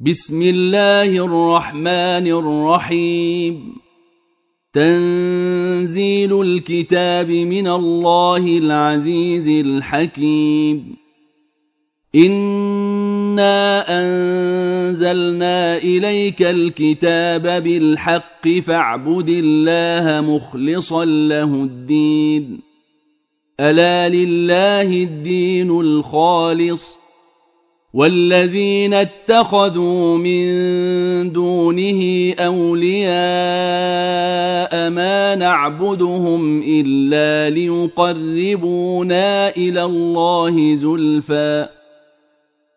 بسم الله الرحمن الرحيم. تنزيل الكتاب من الله العزيز الحكيم. إنا أنزلنا إليك الكتاب بالحق فاعبد الله مخلصا له الدين. ألا لله الدين الخالص. والذين اتخذوا من دونه أولياء ما نعبدهم إلا ليقربونا إلى الله زلفى.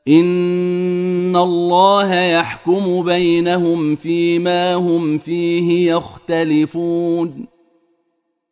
إن الله يحكم بينهم فيما هم فيه يختلفون.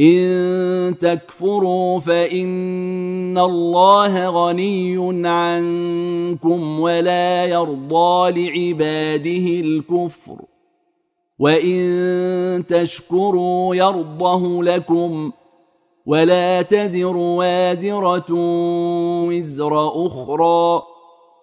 إن تكفروا فإن الله غني عنكم ولا يرضى لعباده الكفر وإن تشكروا يرضه لكم ولا تزر وازرة وزر أخرى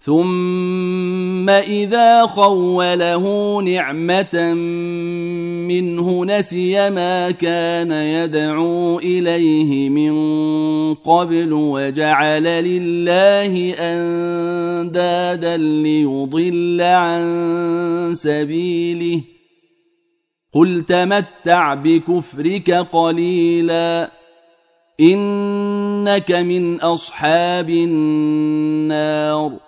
ثم اذا خوله نعمه منه نسي ما كان يدعو اليه من قبل وجعل لله اندادا ليضل عن سبيله قل تمتع بكفرك قليلا انك من اصحاب النار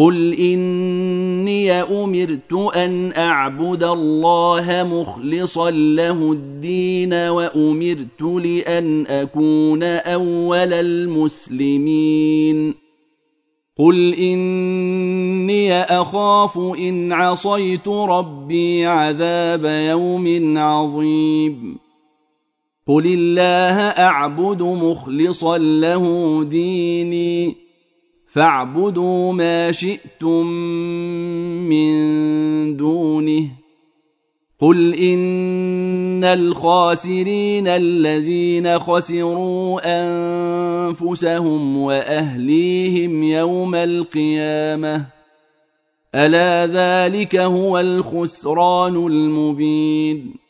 قل اني امرت ان اعبد الله مخلصا له الدين وامرت لأن اكون اول المسلمين. قل اني اخاف ان عصيت ربي عذاب يوم عظيم. قل الله اعبد مخلصا له ديني. فاعبدوا ما شئتم من دونه. قل إن الخاسرين الذين خسروا أنفسهم وأهليهم يوم القيامة. ألا ذلك هو الخسران المبين.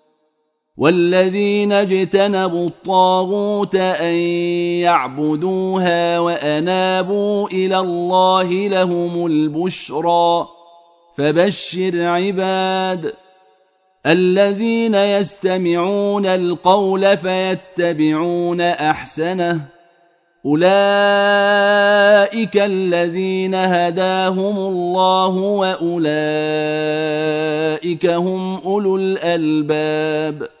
والذين اجتنبوا الطاغوت أن يعبدوها وأنابوا إلى الله لهم البشرى فبشر عباد الذين يستمعون القول فيتبعون أحسنه أولئك الذين هداهم الله وأولئك هم أولو الألباب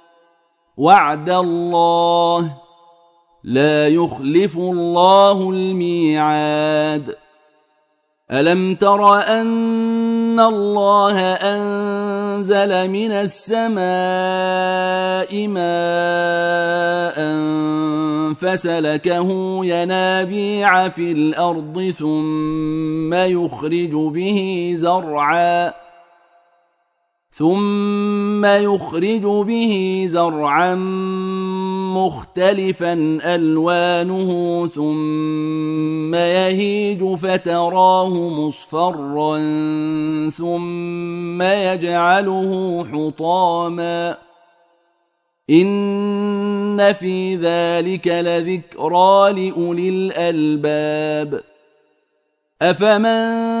وعد الله. لا يخلف الله الميعاد. ألم تر أن الله أنزل من السماء ماء فسلكه ينابيع في الأرض ثم يخرج به زرعا ثم يخرج به زرعا مختلفا الوانه ثم يهيج فتراه مصفرا ثم يجعله حطاما ان في ذلك لذكرى لاولي الالباب افمن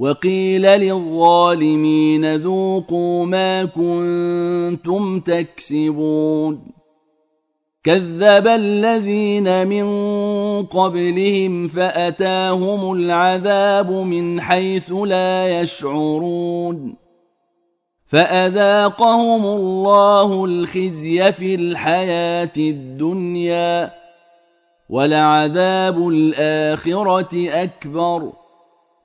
وقيل للظالمين ذوقوا ما كنتم تكسبون. كذب الذين من قبلهم فأتاهم العذاب من حيث لا يشعرون. فأذاقهم الله الخزي في الحياة الدنيا ولعذاب الآخرة أكبر.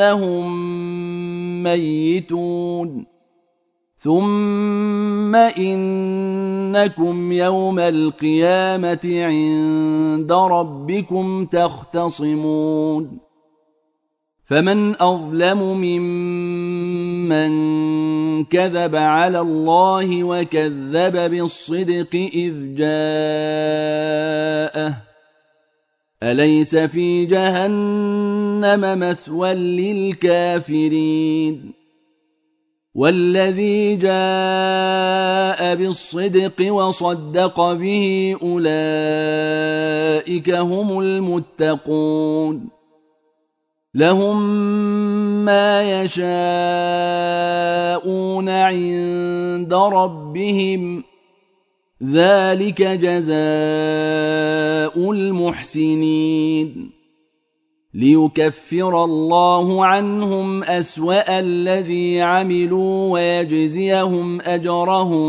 وإنهم ميتون. ثم إنكم يوم القيامة عند ربكم تختصمون. فمن أظلم ممن كذب على الله وكذب بالصدق إذ جاءه أليس في جهنم مثوى للكافرين؟ والذي جاء بالصدق وصدق به أولئك هم المتقون. لهم ما يشاءون عند ربهم ذلك جزاء المحسنين. ليكفر الله عنهم أسوأ الذي عملوا ويجزيهم أجرهم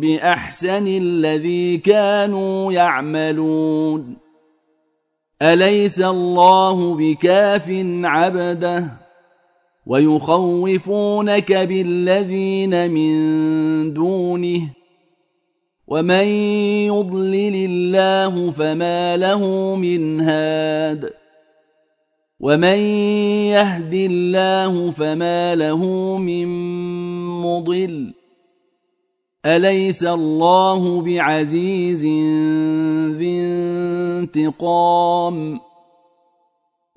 بأحسن الذي كانوا يعملون. أليس الله بكاف عبده؟ ويخوفونك بالذين من دونه. ومن يضلل الله فما له من هاد ومن يهد الله فما له من مضل أليس الله بعزيز ذي انتقام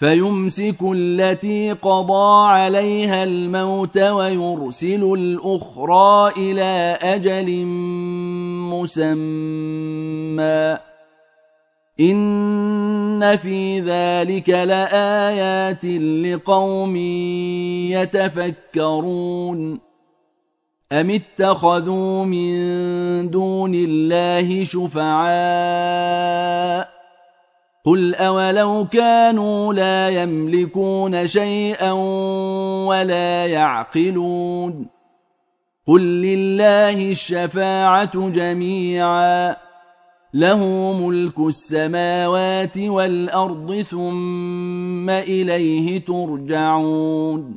فيمسك التي قضى عليها الموت ويرسل الأخرى إلى أجل مسمى. إن في ذلك لآيات لقوم يتفكرون. أم اتخذوا من دون الله شفعاء؟ قل أولو كانوا لا يملكون شيئا ولا يعقلون قل لله الشفاعة جميعا له ملك السماوات والأرض ثم إليه ترجعون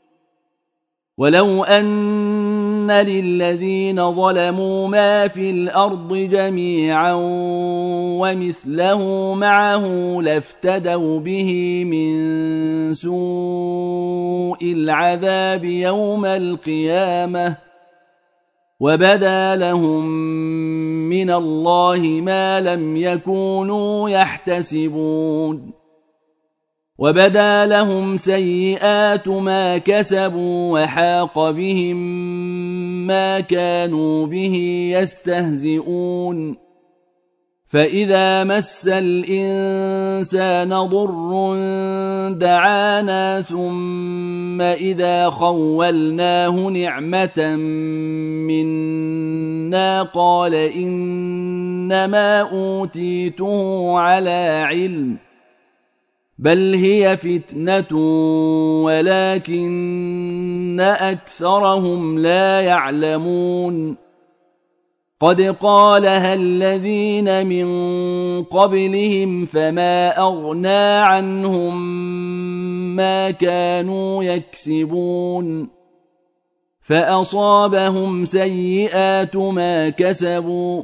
ولو ان للذين ظلموا ما في الأرض جميعا ومثله معه لافتدوا به من سوء العذاب يوم القيامه وبدا لهم من الله ما لم يكونوا يحتسبون وبدا لهم سيئات ما كسبوا وحاق بهم ما كانوا به يستهزئون. فإذا مس الإنسان ضر دعانا ثم إذا خولناه نعمة منا قال إنما أوتيته على علم. بل هي فتنه ولكن اكثرهم لا يعلمون قد قالها الذين من قبلهم فما اغنى عنهم ما كانوا يكسبون فاصابهم سيئات ما كسبوا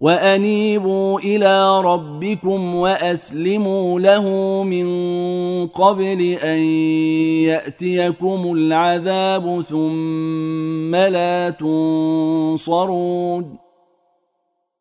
وانيبوا إلى ربكم واسلموا له من قبل ان ياتيكم العذاب ثم لا تنصرون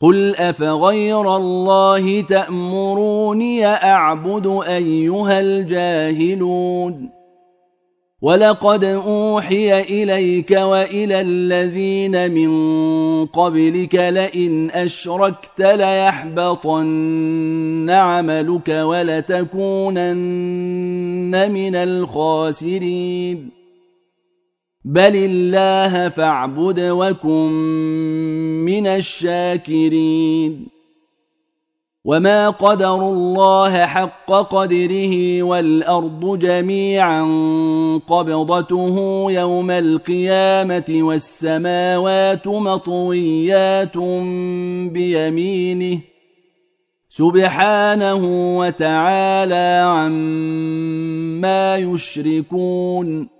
قل افغير الله تامروني اعبد ايها الجاهلون ولقد اوحي اليك والى الذين من قبلك لئن اشركت ليحبطن عملك ولتكونن من الخاسرين بل الله فاعبد وكن من الشاكرين وما قدروا الله حق قدره والارض جميعا قبضته يوم القيامه والسماوات مطويات بيمينه سبحانه وتعالى عما يشركون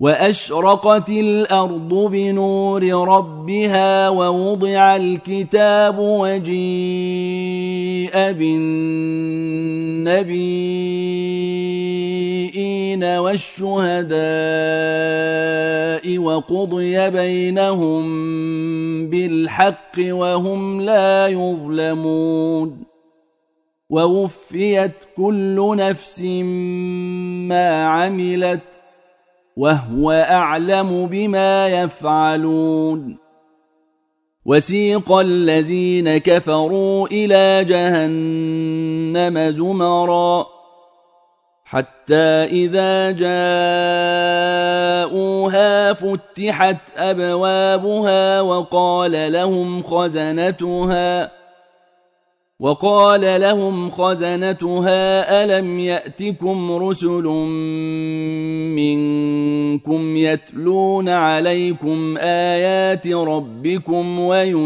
وأشرقت الأرض بنور ربها ووضع الكتاب وجيء بالنبيين والشهداء وقضي بينهم بالحق وهم لا يظلمون ووفيت كل نفس ما عملت وهو أعلم بما يفعلون. وسيق الذين كفروا إلى جهنم زمرا. حتى إذا جاءوها فتحت أبوابها وقال لهم خزنتها. وقال لهم خزنتها ألم يأتكم رسل منكم يتلون عليكم آيات ربكم وينذرونكم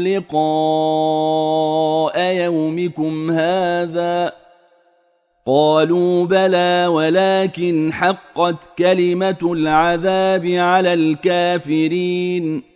لقاء يومكم هذا قالوا بلى ولكن حقت كلمة العذاب على الكافرين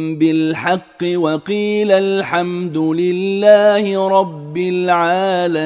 بالحق وقيل الحمد لله رب العالمين.